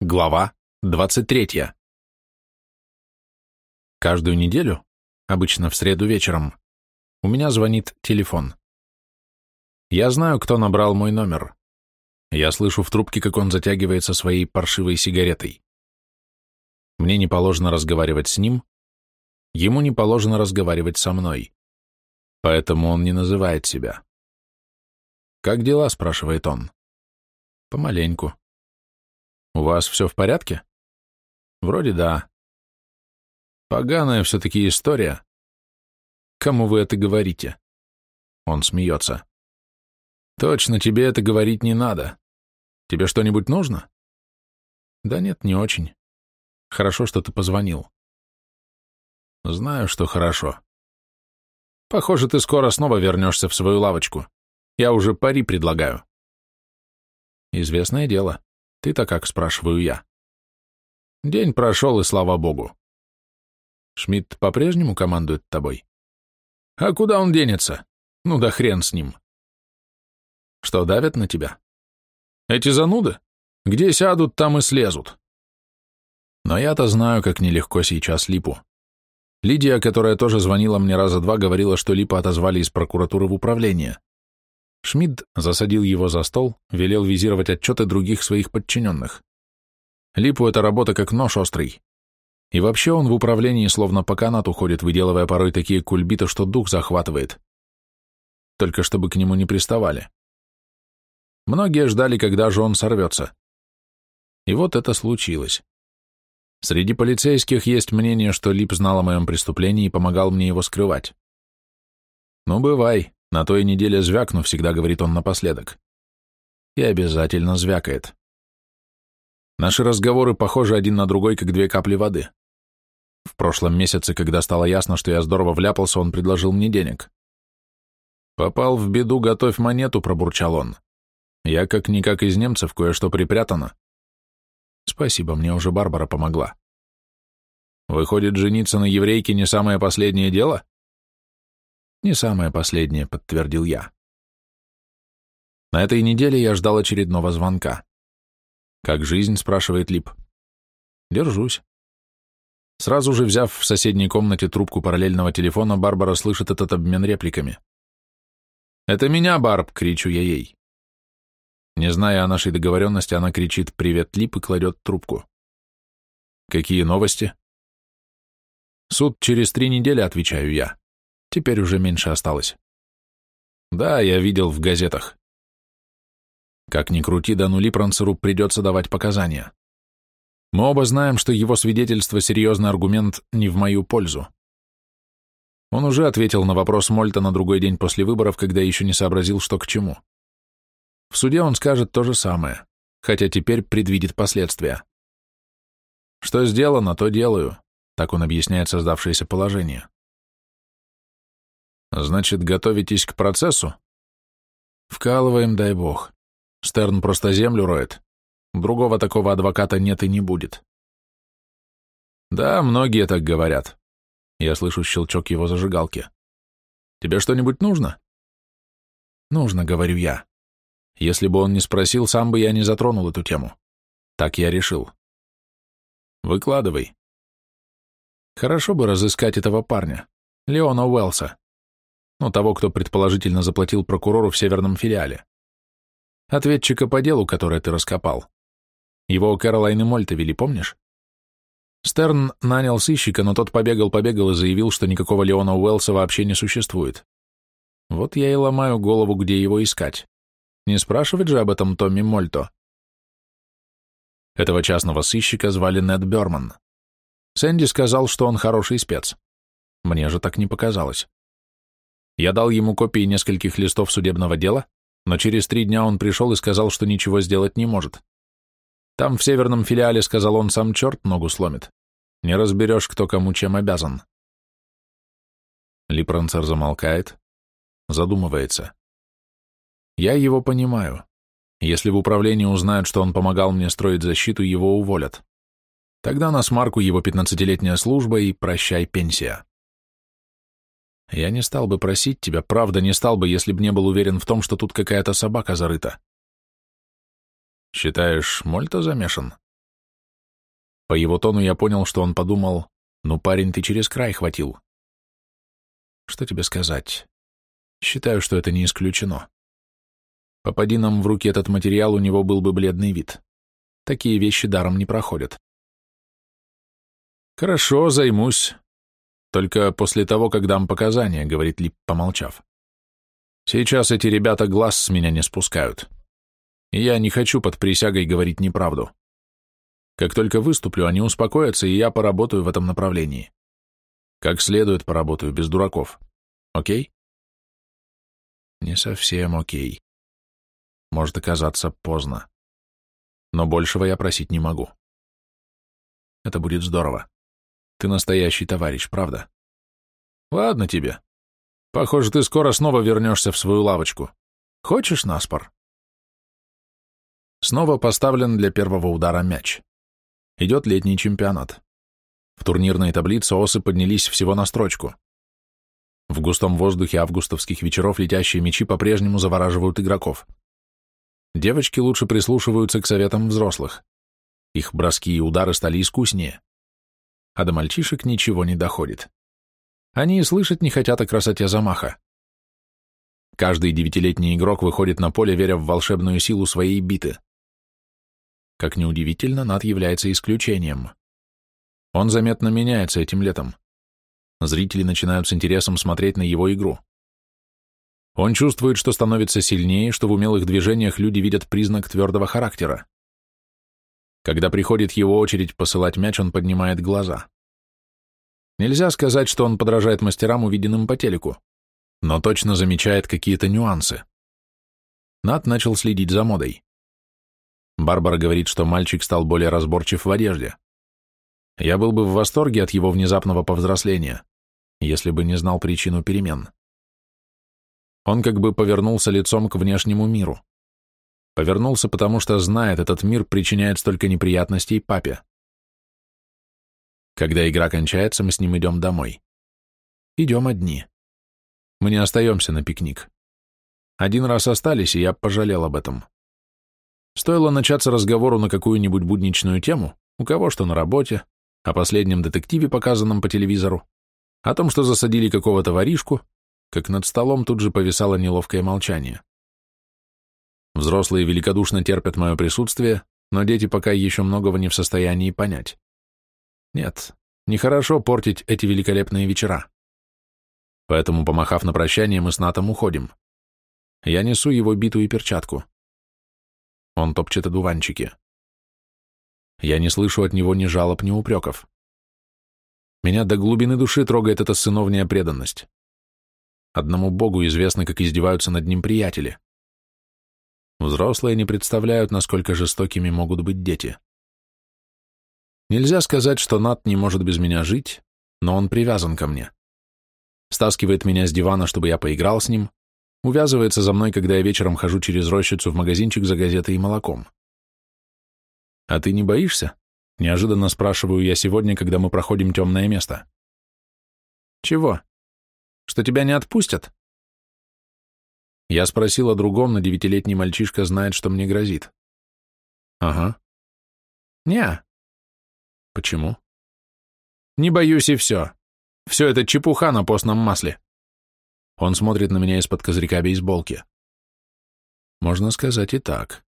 Глава 23. Каждую неделю, обычно в среду вечером, у меня звонит телефон. Я знаю, кто набрал мой номер. Я слышу в трубке, как он затягивается своей паршивой сигаретой. Мне не положено разговаривать с ним, ему не положено разговаривать со мной. Поэтому он не называет себя. «Как дела?» — спрашивает он. «Помаленьку», у вас все в порядке? Вроде да. Поганая все-таки история. Кому вы это говорите? Он смеется. Точно, тебе это говорить не надо. Тебе что-нибудь нужно? Да нет, не очень. Хорошо, что ты позвонил. Знаю, что хорошо. Похоже, ты скоро снова вернешься в свою лавочку. Я уже пари предлагаю. Известное дело. Ты-то как, спрашиваю я. День прошел, и слава богу. Шмидт по-прежнему командует тобой? А куда он денется? Ну да хрен с ним. Что, давят на тебя? Эти зануды? Где сядут, там и слезут. Но я-то знаю, как нелегко сейчас Липу. Лидия, которая тоже звонила мне раза два, говорила, что Липа отозвали из прокуратуры в управление. Шмидт засадил его за стол, велел визировать отчеты других своих подчиненных. Липу эта работа как нож острый. И вообще он в управлении словно по канату ходит, выделывая порой такие кульбиты, что дух захватывает. Только чтобы к нему не приставали. Многие ждали, когда же он сорвется. И вот это случилось. Среди полицейских есть мнение, что Лип знал о моем преступлении и помогал мне его скрывать. Ну, бывай, на той неделе звякну, всегда говорит он напоследок. И обязательно звякает. Наши разговоры похожи один на другой, как две капли воды. В прошлом месяце, когда стало ясно, что я здорово вляпался, он предложил мне денег. «Попал в беду, готовь монету», — пробурчал он. «Я как-никак из немцев, кое-что припрятано». «Спасибо, мне уже Барбара помогла». «Выходит, жениться на еврейке не самое последнее дело?» Не самое последнее, подтвердил я. На этой неделе я ждал очередного звонка. «Как жизнь?» — спрашивает Лип. «Держусь». Сразу же взяв в соседней комнате трубку параллельного телефона, Барбара слышит этот обмен репликами. «Это меня, Барб!» — кричу я ей. Не зная о нашей договоренности, она кричит «Привет, Лип!» и кладет трубку. «Какие новости?» «Суд через три недели», — отвечаю я. Теперь уже меньше осталось. Да, я видел в газетах. Как ни крути, Дану Липранцеру придется давать показания. Мы оба знаем, что его свидетельство — серьезный аргумент не в мою пользу. Он уже ответил на вопрос Мольта на другой день после выборов, когда еще не сообразил, что к чему. В суде он скажет то же самое, хотя теперь предвидит последствия. Что сделано, то делаю, так он объясняет создавшееся положение. Значит, готовитесь к процессу? Вкалываем, дай бог. Стерн просто землю роет. Другого такого адвоката нет и не будет. Да, многие так говорят. Я слышу щелчок его зажигалки. Тебе что-нибудь нужно? Нужно, говорю я. Если бы он не спросил, сам бы я не затронул эту тему. Так я решил. Выкладывай. Хорошо бы разыскать этого парня, Леона Уэлса ну, того, кто предположительно заплатил прокурору в северном филиале. Ответчика по делу, которое ты раскопал. Его Кэролайн и Мольта вели, помнишь? Стерн нанял сыщика, но тот побегал-побегал и заявил, что никакого Леона Уэллса вообще не существует. Вот я и ломаю голову, где его искать. Не спрашивать же об этом Томми Мольто. Этого частного сыщика звали Нед Берман. Сэнди сказал, что он хороший спец. Мне же так не показалось. Я дал ему копии нескольких листов судебного дела, но через три дня он пришел и сказал, что ничего сделать не может. Там, в северном филиале, сказал он, сам черт ногу сломит. Не разберешь, кто кому чем обязан. Липранцер замолкает, задумывается. Я его понимаю. Если в управлении узнают, что он помогал мне строить защиту, его уволят. Тогда на смарку его пятнадцатилетняя служба и прощай пенсия. Я не стал бы просить тебя, правда, не стал бы, если бы не был уверен в том, что тут какая-то собака зарыта. Считаешь, Мольта замешан? По его тону я понял, что он подумал, ну, парень, ты через край хватил. Что тебе сказать? Считаю, что это не исключено. Попади нам в руки этот материал, у него был бы бледный вид. Такие вещи даром не проходят. Хорошо, займусь. Только после того, как дам показания, говорит Лип, помолчав. Сейчас эти ребята глаз с меня не спускают. И я не хочу под присягой говорить неправду. Как только выступлю, они успокоятся, и я поработаю в этом направлении. Как следует поработаю, без дураков. Окей? Не совсем окей. Может оказаться поздно. Но большего я просить не могу. Это будет здорово. Ты настоящий товарищ, правда? Ладно тебе. Похоже, ты скоро снова вернешься в свою лавочку. Хочешь наспор? Снова поставлен для первого удара мяч. Идет летний чемпионат. В турнирной таблице осы поднялись всего на строчку. В густом воздухе августовских вечеров летящие мячи по-прежнему завораживают игроков. Девочки лучше прислушиваются к советам взрослых. Их броски и удары стали искуснее. А до мальчишек ничего не доходит. Они и слышать не хотят о красоте замаха. Каждый девятилетний игрок выходит на поле, веря в волшебную силу своей биты. Как неудивительно, Нат является исключением. Он заметно меняется этим летом. Зрители начинают с интересом смотреть на его игру. Он чувствует, что становится сильнее, что в умелых движениях люди видят признак твердого характера. Когда приходит его очередь посылать мяч, он поднимает глаза. Нельзя сказать, что он подражает мастерам, увиденным по телеку, но точно замечает какие-то нюансы. Нат начал следить за модой. Барбара говорит, что мальчик стал более разборчив в одежде. Я был бы в восторге от его внезапного повзросления, если бы не знал причину перемен. Он как бы повернулся лицом к внешнему миру. Повернулся, потому что знает, этот мир причиняет столько неприятностей папе. Когда игра кончается, мы с ним идем домой. Идем одни. Мы не остаемся на пикник. Один раз остались, и я пожалел об этом. Стоило начаться разговору на какую-нибудь будничную тему, у кого что на работе, о последнем детективе, показанном по телевизору, о том, что засадили какого-то воришку, как над столом тут же повисало неловкое молчание. Взрослые великодушно терпят мое присутствие, но дети пока еще многого не в состоянии понять. Нет, нехорошо портить эти великолепные вечера. Поэтому, помахав на прощание, мы с Натом уходим. Я несу его биту и перчатку. Он топчет одуванчики. Я не слышу от него ни жалоб, ни упреков. Меня до глубины души трогает эта сыновняя преданность. Одному Богу известно, как издеваются над ним приятели. Взрослые не представляют, насколько жестокими могут быть дети. Нельзя сказать, что Нат не может без меня жить, но он привязан ко мне. Стаскивает меня с дивана, чтобы я поиграл с ним, Увязывается за мной, когда я вечером хожу через рощицу в магазинчик за газетой и молоком. «А ты не боишься?» — неожиданно спрашиваю я сегодня, когда мы проходим темное место. «Чего? Что тебя не отпустят?» Я спросил о другом, но девятилетний мальчишка знает, что мне грозит. «Ага». «Не». «Почему?» «Не боюсь и все. Все это чепуха на постном масле». Он смотрит на меня из-под козырька бейсболки. Можно сказать и так.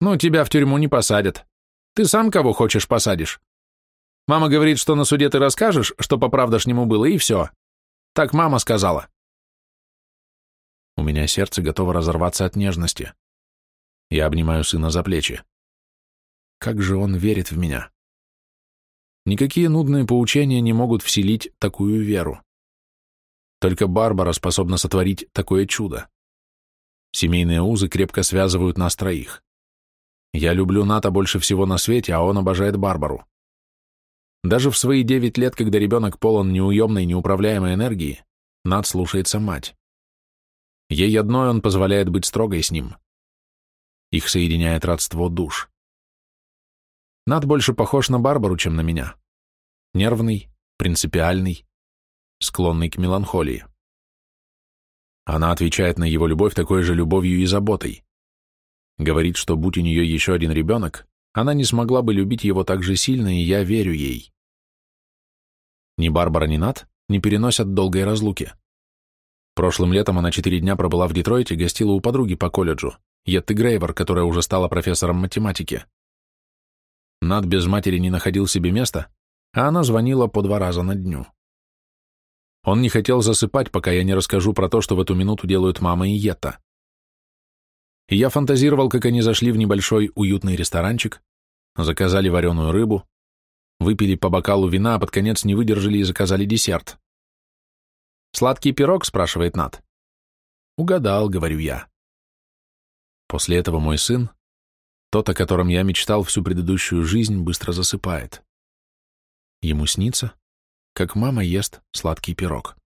Ну, тебя в тюрьму не посадят. Ты сам кого хочешь посадишь. Мама говорит, что на суде ты расскажешь, что по-правдошнему было, и все. Так мама сказала. У меня сердце готово разорваться от нежности. Я обнимаю сына за плечи. Как же он верит в меня. Никакие нудные поучения не могут вселить такую веру. Только Барбара способна сотворить такое чудо. Семейные узы крепко связывают нас троих. Я люблю Ната больше всего на свете, а он обожает Барбару. Даже в свои девять лет, когда ребенок полон неуемной, неуправляемой энергии, Нат слушается мать. Ей одной он позволяет быть строгой с ним. Их соединяет родство душ. Нат больше похож на Барбару, чем на меня. Нервный, принципиальный, склонный к меланхолии. Она отвечает на его любовь такой же любовью и заботой. Говорит, что будь у нее еще один ребенок, она не смогла бы любить его так же сильно, и я верю ей. Ни Барбара, ни Нат не переносят долгой разлуки. Прошлым летом она четыре дня пробыла в Детройте, гостила у подруги по колледжу, Етты Грейвер, которая уже стала профессором математики. Над без матери не находил себе места, а она звонила по два раза на дню. Он не хотел засыпать, пока я не расскажу про то, что в эту минуту делают мама и Етта. И я фантазировал, как они зашли в небольшой уютный ресторанчик, заказали вареную рыбу, выпили по бокалу вина, а под конец не выдержали и заказали десерт. «Сладкий пирог?» — спрашивает Нат. «Угадал», — говорю я. После этого мой сын, тот, о котором я мечтал всю предыдущую жизнь, быстро засыпает. Ему снится, как мама ест сладкий пирог.